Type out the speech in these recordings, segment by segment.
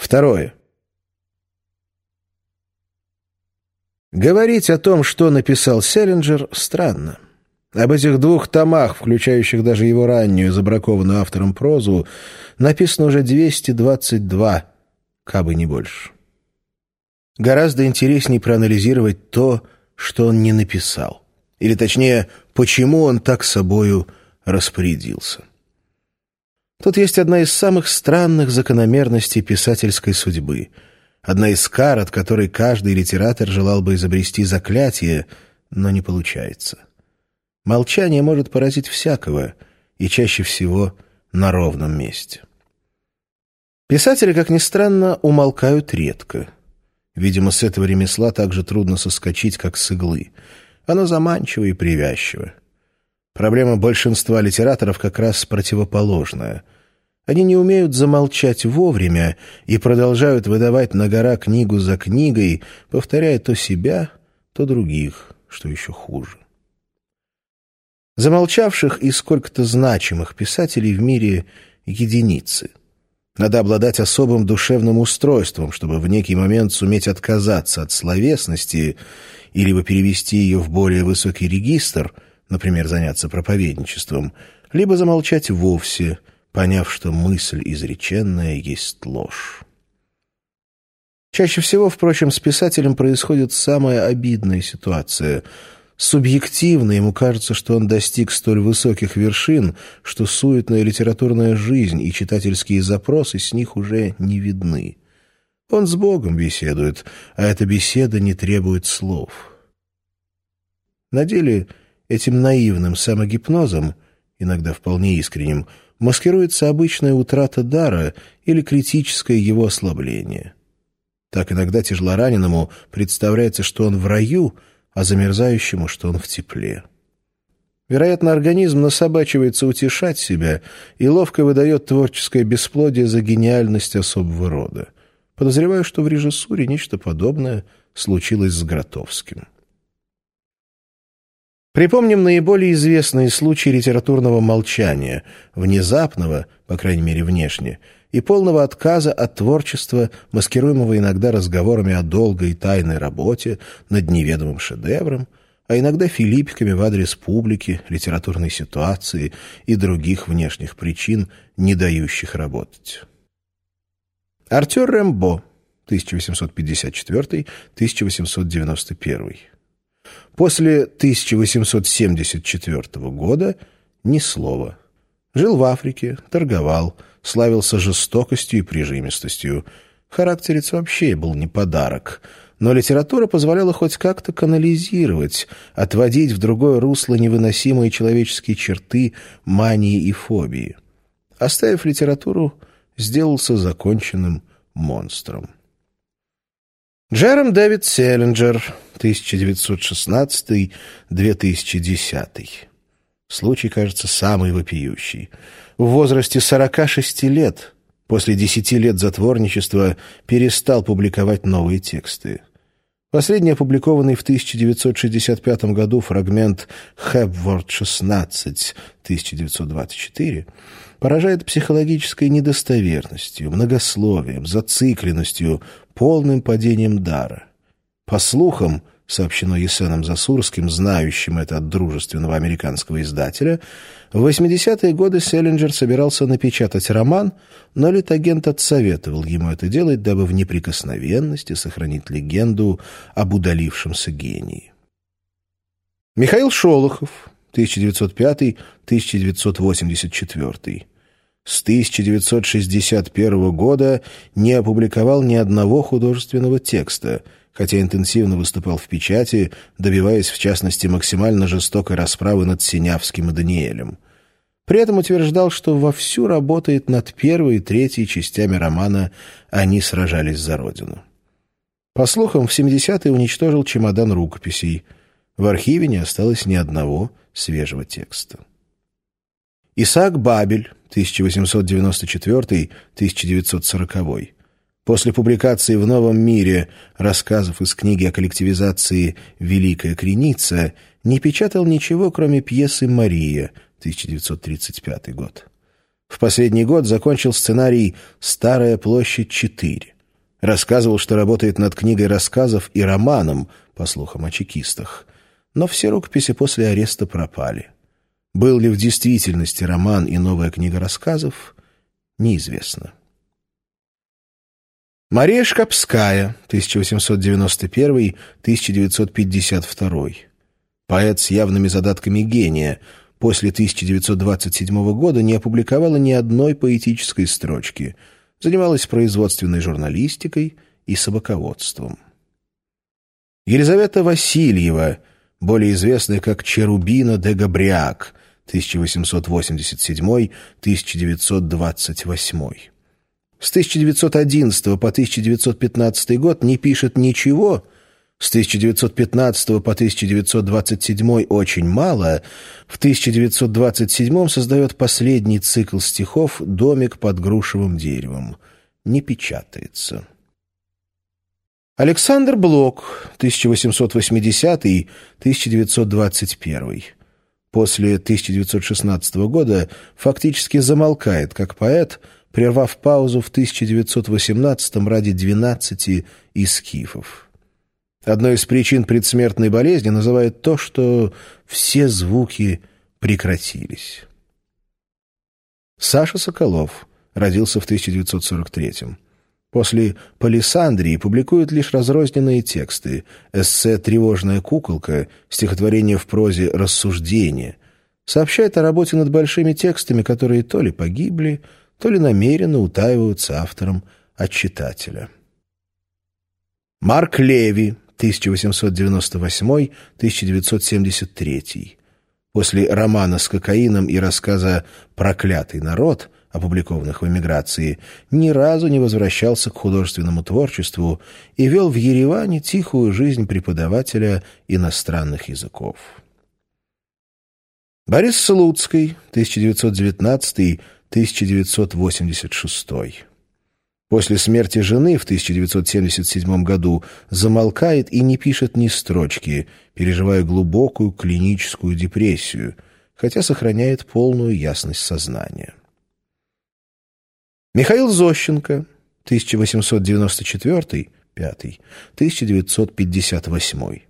Второе. Говорить о том, что написал Селлинджер, странно. Об этих двух томах, включающих даже его раннюю, забракованную автором прозу, написано уже 222, кабы не больше. Гораздо интереснее проанализировать то, что он не написал. Или, точнее, почему он так собою распорядился. Тут есть одна из самых странных закономерностей писательской судьбы. Одна из кар, от которой каждый литератор желал бы изобрести заклятие, но не получается. Молчание может поразить всякого, и чаще всего на ровном месте. Писатели, как ни странно, умолкают редко. Видимо, с этого ремесла так же трудно соскочить, как с иглы. Оно заманчиво и привязчиво. Проблема большинства литераторов как раз противоположная. Они не умеют замолчать вовремя и продолжают выдавать на гора книгу за книгой, повторяя то себя, то других, что еще хуже. Замолчавших и сколько-то значимых писателей в мире единицы. Надо обладать особым душевным устройством, чтобы в некий момент суметь отказаться от словесности или либо перевести ее в более высокий регистр — например, заняться проповедничеством, либо замолчать вовсе, поняв, что мысль изреченная есть ложь. Чаще всего, впрочем, с писателем происходит самая обидная ситуация. Субъективно ему кажется, что он достиг столь высоких вершин, что суетная литературная жизнь и читательские запросы с них уже не видны. Он с Богом беседует, а эта беседа не требует слов. На деле Этим наивным самогипнозом, иногда вполне искренним, маскируется обычная утрата дара или критическое его ослабление. Так иногда тяжелораненому представляется, что он в раю, а замерзающему, что он в тепле. Вероятно, организм насобачивается утешать себя и ловко выдает творческое бесплодие за гениальность особого рода. Подозреваю, что в режиссуре нечто подобное случилось с Гротовским. Припомним наиболее известные случаи литературного молчания, внезапного, по крайней мере внешне, и полного отказа от творчества, маскируемого иногда разговорами о долгой и тайной работе над неведомым шедевром, а иногда филиппиками в адрес публики, литературной ситуации и других внешних причин, не дающих работать. Артер Рэмбо, 1854-1891 После 1874 года ни слова. Жил в Африке, торговал, славился жестокостью и прижимистостью. Характерец вообще был не подарок. Но литература позволяла хоть как-то канализировать, отводить в другое русло невыносимые человеческие черты, мании и фобии. Оставив литературу, сделался законченным монстром. Джером Дэвид Селлинджер, 1916-2010. Случай, кажется, самый вопиющий. В возрасте 46 лет, после 10 лет затворничества, перестал публиковать новые тексты. Последний опубликованный в 1965 году фрагмент «Хэбворд-16» 1924 поражает психологической недостоверностью, многословием, зацикленностью, полным падением дара. По слухам, сообщено Есеном Засурским, знающим это от дружественного американского издателя, в 80-е годы Селлинджер собирался напечатать роман, но литагент отсоветовал ему это делать, дабы в неприкосновенности сохранить легенду об удалившемся гении. Михаил Шолохов, 1905-1984 с 1961 года не опубликовал ни одного художественного текста, хотя интенсивно выступал в печати, добиваясь, в частности, максимально жестокой расправы над Синявским и Даниэлем. При этом утверждал, что вовсю работает над первой и третьей частями романа «Они сражались за Родину». По слухам, в 70-е уничтожил чемодан рукописей. В архиве не осталось ни одного свежего текста. Исаак Бабель, 1894-1940. После публикации в «Новом мире» рассказов из книги о коллективизации «Великая Креница» не печатал ничего, кроме пьесы «Мария» 1935 год. В последний год закончил сценарий «Старая площадь 4». Рассказывал, что работает над книгой рассказов и романом, по слухам о чекистах. Но все рукописи после ареста пропали. Был ли в действительности роман и новая книга рассказов, неизвестно. Мария Шкапская, 1891-1952. Поэт с явными задатками гения. После 1927 года не опубликовала ни одной поэтической строчки. Занималась производственной журналистикой и собаководством. Елизавета Васильева, более известная как Черубина де Габриак, 1887-1928. С 1911 по 1915 год не пишет ничего, с 1915 по 1927 очень мало, в 1927 создает последний цикл стихов «Домик под грушевым деревом». Не печатается. Александр Блок, 1880-1921. После 1916 года фактически замолкает как поэт – прервав паузу в 1918-м ради 12 искифов. Одной из причин предсмертной болезни называют то, что все звуки прекратились. Саша Соколов родился в 1943-м. После «Палисандрии» публикует лишь разрозненные тексты, эссе «Тревожная куколка», стихотворение в прозе «Рассуждение». Сообщает о работе над большими текстами, которые то ли погибли, то ли намеренно утаиваются автором от читателя. Марк Леви, 1898-1973. После романа с кокаином и рассказа «Проклятый народ», опубликованных в эмиграции, ни разу не возвращался к художественному творчеству и вел в Ереване тихую жизнь преподавателя иностранных языков. Борис Слуцкий, 1919 1986. После смерти жены в 1977 году замолкает и не пишет ни строчки, переживая глубокую клиническую депрессию, хотя сохраняет полную ясность сознания. Михаил Зощенко, 1894-1958.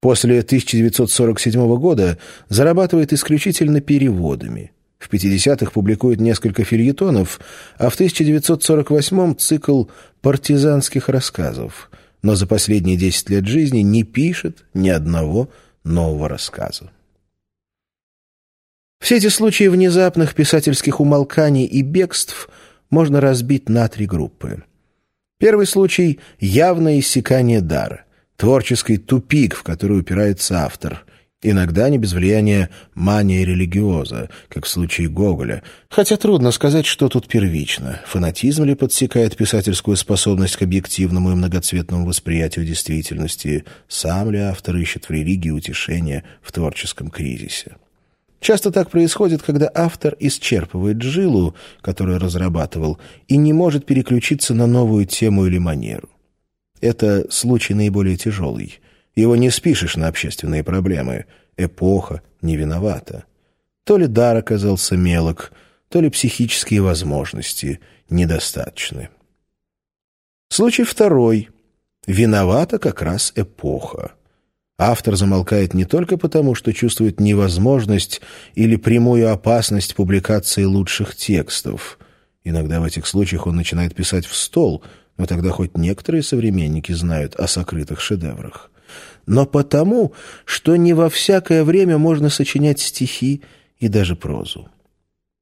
После 1947 года зарабатывает исключительно переводами – в 50-х публикует несколько фильетонов, а в 1948-м цикл партизанских рассказов, но за последние 10 лет жизни не пишет ни одного нового рассказа. Все эти случаи внезапных писательских умолканий и бегств можно разбить на три группы. Первый случай — явное иссякание дара, творческий тупик, в который упирается автор — Иногда не без влияния мания религиоза, как в случае Гоголя. Хотя трудно сказать, что тут первично. Фанатизм ли подсекает писательскую способность к объективному и многоцветному восприятию действительности? Сам ли автор ищет в религии утешения в творческом кризисе? Часто так происходит, когда автор исчерпывает жилу, которую разрабатывал, и не может переключиться на новую тему или манеру. Это случай наиболее тяжелый. Его не спишешь на общественные проблемы. Эпоха не виновата. То ли дар оказался мелок, то ли психические возможности недостаточны. Случай второй. Виновата как раз эпоха. Автор замолкает не только потому, что чувствует невозможность или прямую опасность публикации лучших текстов. Иногда в этих случаях он начинает писать в стол, но тогда хоть некоторые современники знают о сокрытых шедеврах но потому, что не во всякое время можно сочинять стихи и даже прозу.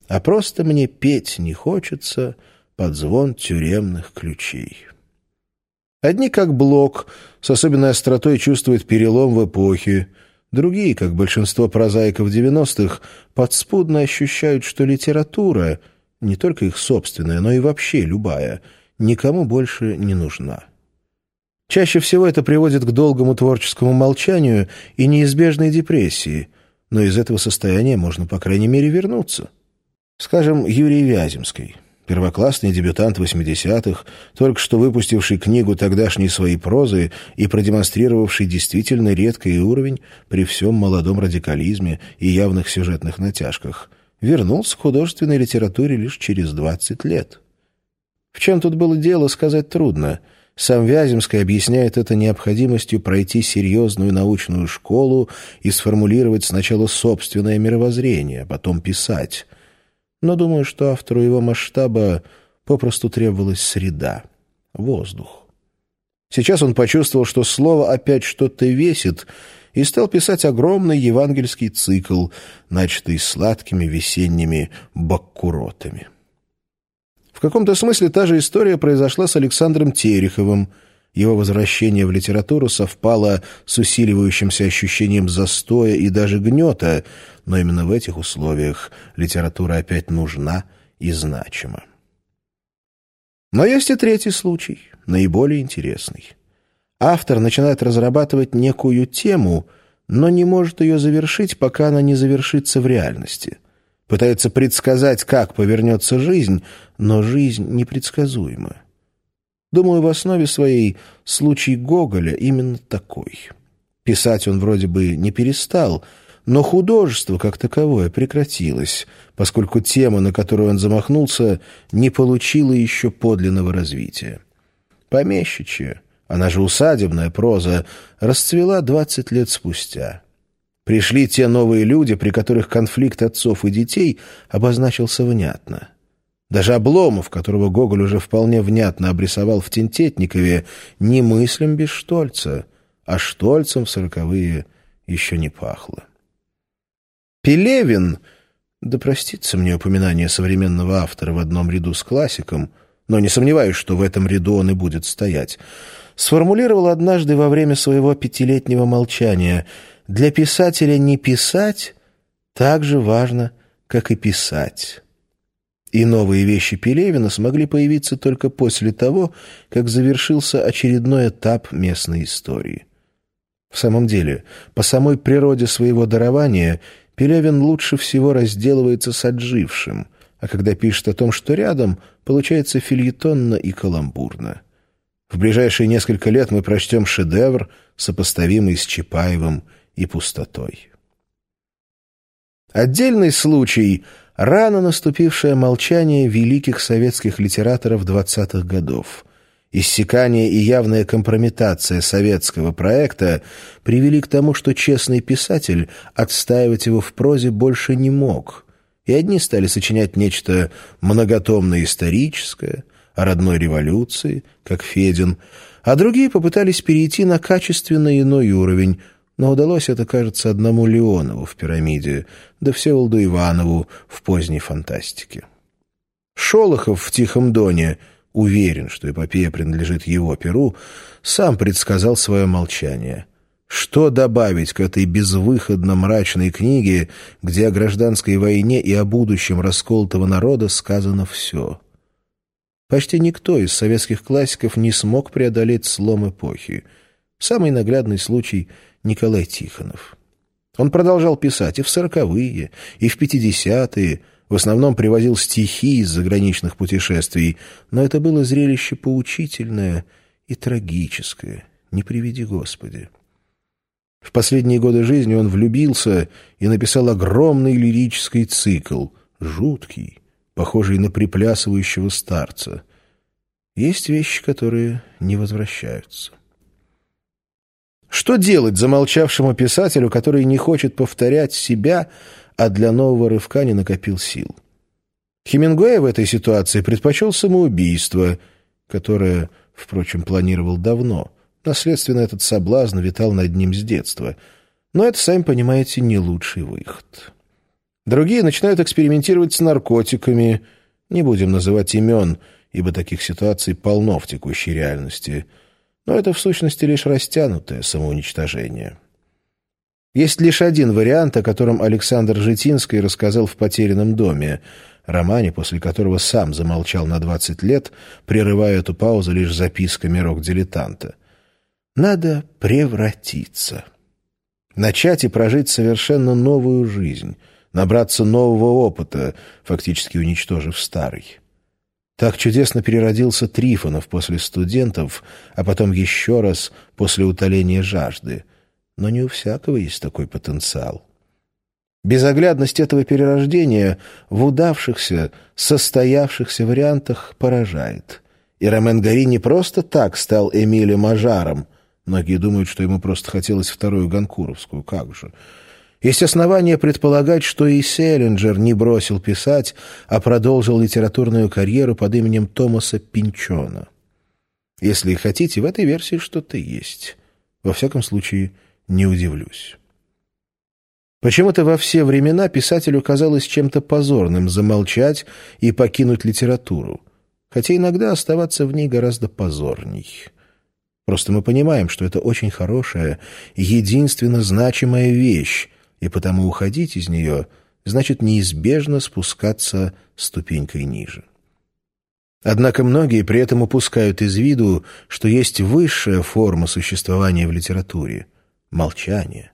А просто мне петь не хочется под звон тюремных ключей. Одни, как Блок, с особенной остротой чувствуют перелом в эпохе, другие, как большинство прозаиков 90-х, подспудно ощущают, что литература, не только их собственная, но и вообще любая, никому больше не нужна. Чаще всего это приводит к долгому творческому молчанию и неизбежной депрессии, но из этого состояния можно, по крайней мере, вернуться. Скажем, Юрий Вяземский, первоклассный дебютант 80-х, только что выпустивший книгу тогдашней своей прозы и продемонстрировавший действительно редкий уровень при всем молодом радикализме и явных сюжетных натяжках. вернулся к художественной литературе лишь через 20 лет. В чем тут было дело, сказать трудно. Сам Вяземский объясняет это необходимостью пройти серьезную научную школу и сформулировать сначала собственное мировоззрение, а потом писать. Но думаю, что автору его масштаба попросту требовалась среда, воздух. Сейчас он почувствовал, что слово опять что-то весит, и стал писать огромный евангельский цикл, начатый сладкими весенними баккуротами. В каком-то смысле та же история произошла с Александром Тереховым. Его возвращение в литературу совпало с усиливающимся ощущением застоя и даже гнета, но именно в этих условиях литература опять нужна и значима. Но есть и третий случай, наиболее интересный. Автор начинает разрабатывать некую тему, но не может ее завершить, пока она не завершится в реальности. Пытается предсказать, как повернется жизнь, но жизнь непредсказуема. Думаю, в основе своей случай Гоголя именно такой. Писать он вроде бы не перестал, но художество как таковое прекратилось, поскольку тема, на которую он замахнулся, не получила еще подлинного развития. Помещичья, она же усадебная проза, расцвела двадцать лет спустя. Пришли те новые люди, при которых конфликт отцов и детей обозначился внятно. Даже Обломов, которого Гоголь уже вполне внятно обрисовал в Тентетникове, не мыслим без Штольца, а Штольцем в сороковые еще не пахло. Пелевин, да простится мне упоминание современного автора в одном ряду с классиком, но не сомневаюсь, что в этом ряду он и будет стоять, сформулировал однажды во время своего пятилетнего молчания «Для писателя не писать так же важно, как и писать». И новые вещи Пелевина смогли появиться только после того, как завершился очередной этап местной истории. В самом деле, по самой природе своего дарования Пелевин лучше всего разделывается с отжившим, а когда пишет о том, что рядом, получается фильетонно и каламбурно. В ближайшие несколько лет мы прочтем шедевр, сопоставимый с Чапаевым и пустотой. Отдельный случай — рано наступившее молчание великих советских литераторов 20-х годов. Иссякание и явная компрометация советского проекта привели к тому, что честный писатель отстаивать его в прозе больше не мог, и одни стали сочинять нечто многотомное историческое — о родной революции, как Федин, а другие попытались перейти на качественно иной уровень, но удалось это, кажется, одному Леонову в «Пирамиде», да Всеволоду Иванову в поздней фантастике. Шолохов в «Тихом доне» уверен, что эпопея принадлежит его перу, сам предсказал свое молчание. Что добавить к этой безвыходно мрачной книге, где о гражданской войне и о будущем расколотого народа сказано все? Почти никто из советских классиков не смог преодолеть слом эпохи. Самый наглядный случай — Николай Тихонов. Он продолжал писать и в сороковые, и в пятидесятые, в основном привозил стихи из заграничных путешествий, но это было зрелище поучительное и трагическое, не приведи Господи. В последние годы жизни он влюбился и написал огромный лирический цикл, жуткий, похожий на приплясывающего старца. Есть вещи, которые не возвращаются. Что делать замолчавшему писателю, который не хочет повторять себя, а для нового рывка не накопил сил? Хемингуэй в этой ситуации предпочел самоубийство, которое, впрочем, планировал давно. Наследственно этот соблазн витал над ним с детства. Но это, сами понимаете, не лучший выход. Другие начинают экспериментировать с наркотиками. Не будем называть имен, ибо таких ситуаций полно в текущей реальности. Но это в сущности лишь растянутое самоуничтожение. Есть лишь один вариант, о котором Александр Житинский рассказал в «Потерянном доме», романе, после которого сам замолчал на 20 лет, прерывая эту паузу лишь записками рок-дилетанта. Надо превратиться. Начать и прожить совершенно новую жизнь — набраться нового опыта, фактически уничтожив старый. Так чудесно переродился Трифонов после студентов, а потом еще раз после утоления жажды. Но не у всякого есть такой потенциал. Безоглядность этого перерождения в удавшихся, состоявшихся вариантах поражает. И Ромен Гори не просто так стал Эмилем Мажаром. Многие думают, что ему просто хотелось вторую Ганкуровскую. Как же? Есть основания предполагать, что и Селлинджер не бросил писать, а продолжил литературную карьеру под именем Томаса Пинчона. Если хотите, в этой версии что-то есть. Во всяком случае, не удивлюсь. Почему-то во все времена писателю казалось чем-то позорным замолчать и покинуть литературу, хотя иногда оставаться в ней гораздо позорней. Просто мы понимаем, что это очень хорошая, единственно значимая вещь, и потому уходить из нее значит неизбежно спускаться ступенькой ниже. Однако многие при этом упускают из виду, что есть высшая форма существования в литературе — молчание.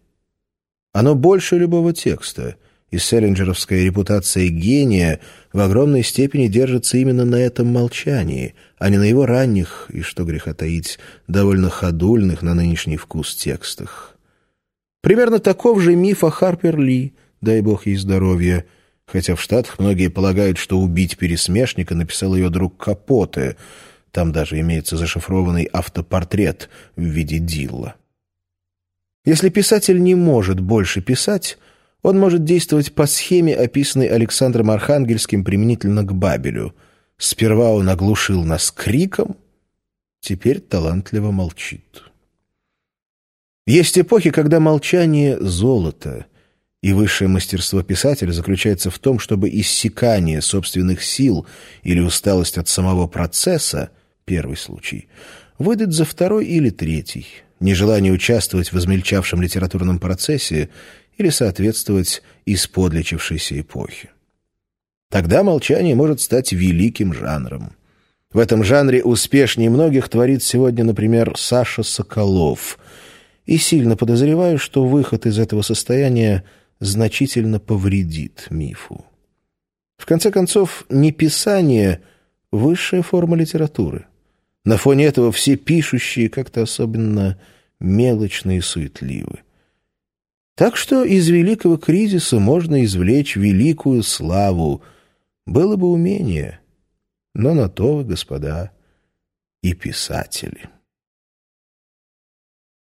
Оно больше любого текста, и селлинджеровская репутация гения в огромной степени держится именно на этом молчании, а не на его ранних, и, что греха таить, довольно ходульных на нынешний вкус текстах. Примерно таков же миф о Харпер Ли, дай бог ей здоровья, хотя в Штатах многие полагают, что убить пересмешника написал ее друг Капоте, там даже имеется зашифрованный автопортрет в виде Дилла. Если писатель не может больше писать, он может действовать по схеме, описанной Александром Архангельским применительно к Бабелю. Сперва он оглушил нас криком, теперь талантливо молчит. Есть эпохи, когда молчание — золото, и высшее мастерство писателя заключается в том, чтобы иссякание собственных сил или усталость от самого процесса — первый случай — выдать за второй или третий — нежелание участвовать в измельчавшем литературном процессе или соответствовать исподличившейся эпохе. Тогда молчание может стать великим жанром. В этом жанре успешнее многих творит сегодня, например, Саша Соколов. И сильно подозреваю, что выход из этого состояния значительно повредит мифу. В конце концов, не писание — высшая форма литературы. На фоне этого все пишущие как-то особенно мелочны и суетливы. Так что из великого кризиса можно извлечь великую славу. Было бы умение. Но на то господа, и писатели».